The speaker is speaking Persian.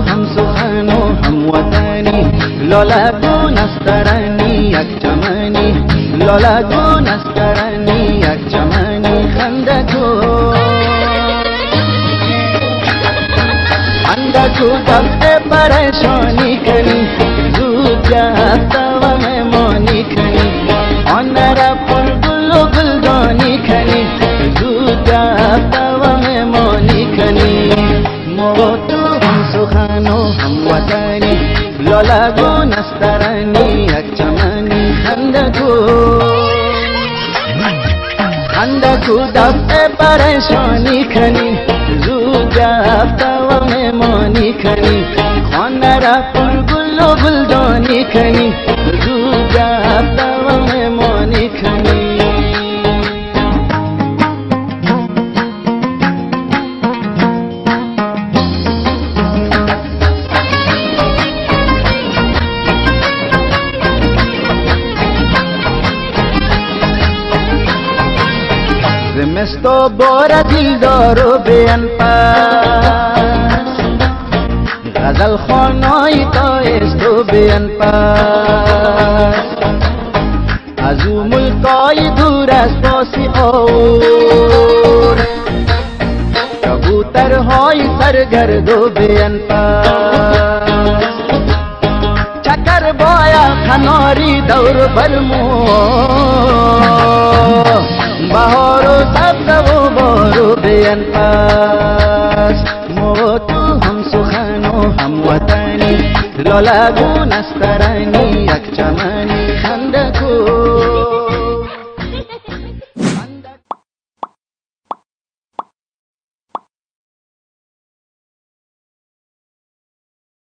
هم سخن و هم وطنی. لالگون از ترنی یک چمنی. لالگون از ترنی یک چمنی. خنده تو. خنده تو دفع پریشانی کنی. زود جهت لالگون است درنی یک چمنی خنده کو خنده کو دفع پریشانی کنی زود جفت و مهمانی کنی. خانه را پر گل و گلدانی کنی. زمست و بار دیلدار و بیان پس. غزل خانای تایست و بیان پس. از او ملکای دور از پاسی اور. کبوترهای سرگرد و بیان پس. چکر بایا کناری دور برمو. بهار و و بارو بیان پس ما تو هم سخن و هم وطنی. لالگون است ترنی یک چمنی. خنده